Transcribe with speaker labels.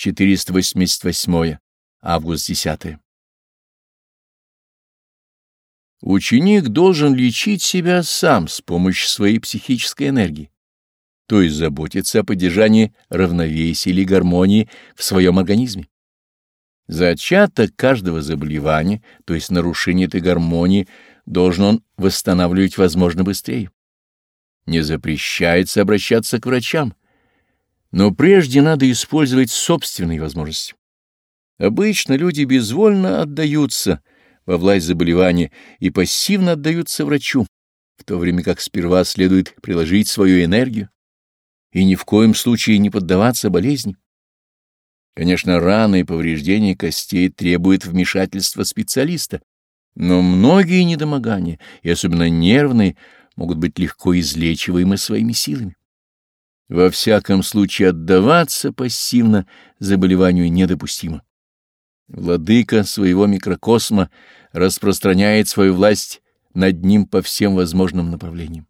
Speaker 1: 488. Август 10. Ученик должен лечить себя сам с помощью своей психической энергии, то есть заботиться о поддержании равновесия или гармонии в своем организме. Зачаток каждого заболевания, то есть нарушение этой гармонии, должен он восстанавливать возможно быстрее. Не запрещается обращаться к врачам, но прежде надо использовать собственные возможности. Обычно люди безвольно отдаются во власть заболевания и пассивно отдаются врачу, в то время как сперва следует приложить свою энергию и ни в коем случае не поддаваться болезни. Конечно, раны и повреждения костей требуют вмешательства специалиста, но многие недомогания, и особенно нервные, могут быть легко излечиваемы своими силами. Во всяком случае, отдаваться пассивно заболеванию недопустимо. Владыка своего микрокосма распространяет свою власть над ним по всем возможным направлениям.